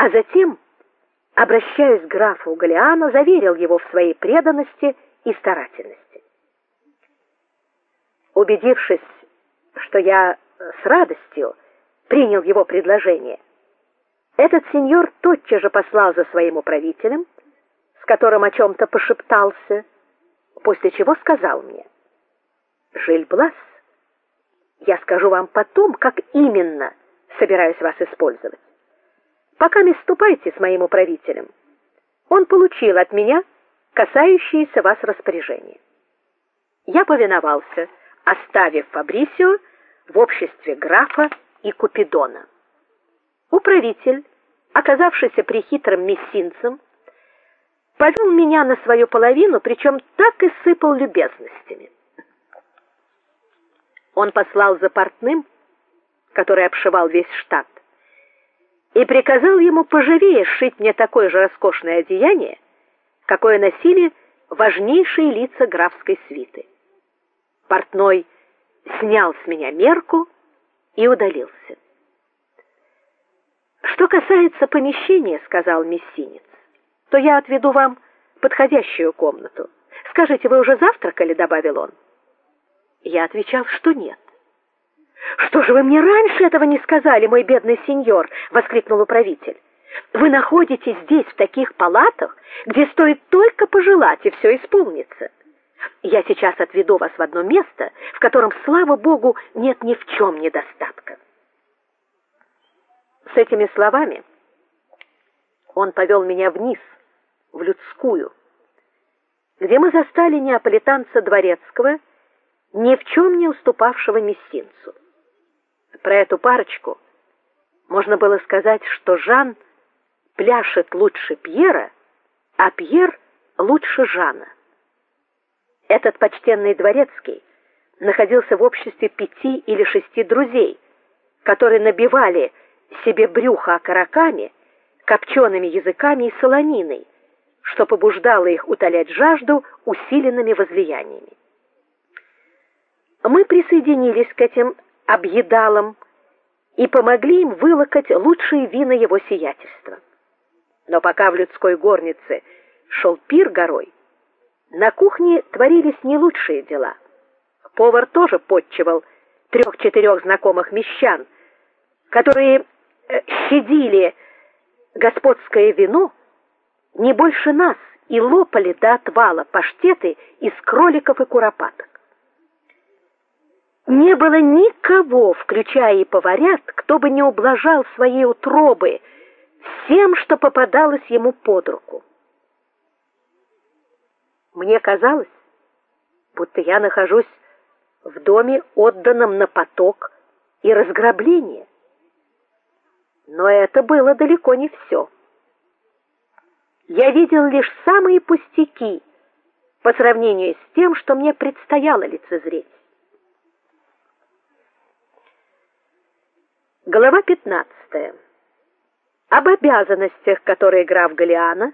А затем, обращаясь к графу Галиано, заверил его в своей преданности и старательности. Убедившись, что я с радостью принял его предложение, этот сеньор тотчас же послал за своим управителем, с которым о чем то пошептался, после чего сказал мне: "Жильблас, я скажу вам потом, как именно собираюсь вас использовать. Пока не ступайте с моим управителем. Он получил от меня касающиеся вас распоряжения". Я повиновался, оставив Фабрисио в обществе графа и Купидона. Управитель, оказавшийся прихитрым мессинцем, повел меня на свою половину, причем так и сыпал любезностями. Он послал за портным, который обшивал весь штат, и приказал ему поживее сшить мне такое же роскошное одеяние, какое носили важнейшие лица графской свиты. Портной снял с меня мерку и удалился. Что касается помещения, сказал мессинец, то я отведу вам подходящую комнату. Скажите, вы уже завтракали, добавил он. Я отвечал, что нет. Что же вы мне раньше этого не сказали, мой бедный сеньор, воскликнул управитель. Вы находитесь здесь в таких палатах, где стоит только пожелать, и все исполнится. Я сейчас отведу вас в одно место, в котором, слава богу, нет ни в чем недостатка. С этими словами он повел меня вниз, в людскую, где мы застали неаполитанца дворецкого, ни в чем не уступавшего мессинцу. Про эту парочку можно было сказать, что Жан пляшет лучше Пьера, а Пьер лучше Жана. Этот почтенный дворецкий находился в обществе пяти или шести друзей, которые набивали себе брюхо окороками, копчеными языками и солониной, что побуждало их утолять жажду усиленными возлияниями. Мы присоединились к этим объедалам и помогли им вылокать лучшие вина его сиятельства. Но пока в людской горнице шел пир горой, на кухне творились не лучшие дела. Повар тоже подчивал трех-четырех знакомых мещан, которые э, щадили господское вино не больше нас и лопали до отвала паштеты из кроликов и куропаток. Не было никого, включая и поварят, кто бы не ублажал своей утробы всем, что попадалось ему под руку. Мне казалось, будто я нахожусь в доме, отданном на поток и разграбление. Но это было далеко не все. Я видел лишь самые пустяки по сравнению с тем, что мне предстояло лицезреть. Глава 15. Об обязанностях, которые граф Галиана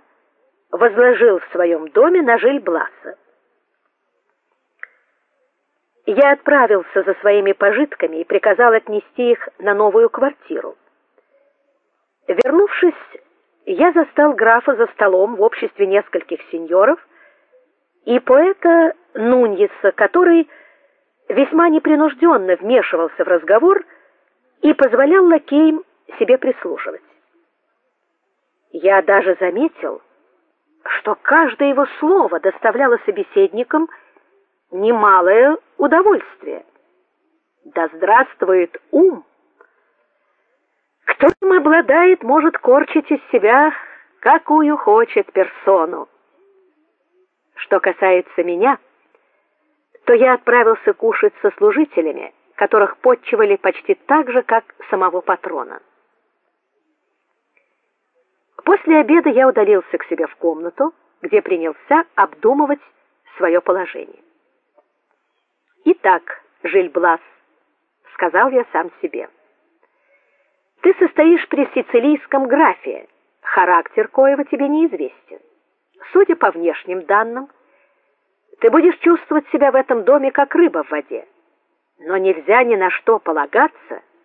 возложил в своем доме на Жильбласа. Я отправился за своими пожитками и приказал отнести их на новую квартиру. Вернувшись, я застал графа за столом в обществе нескольких сеньоров и поэта Нуньеса, который весьма непринужденно вмешивался в разговор и позволял лакеям себе прислушивать. Я даже заметил, что каждое его слово доставляло собеседникам немалое удовольствие. Да здравствует ум! Кто им обладает, может корчить из себя какую хочет персону. Что касается меня, то я отправился кушать со служителями, которых подчивали почти так же, как самого патрона. После обеда я удалился к себе в комнату, где принялся обдумывать свое положение. Итак, Жильблас, сказал я сам себе. Ты состоишь при сицилийском графе, характер коего тебе неизвестен. Судя по внешним данным, ты будешь чувствовать себя в этом доме как рыба в воде но нельзя ни на что полагаться,